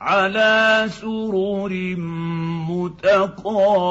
على سرر متقابلين.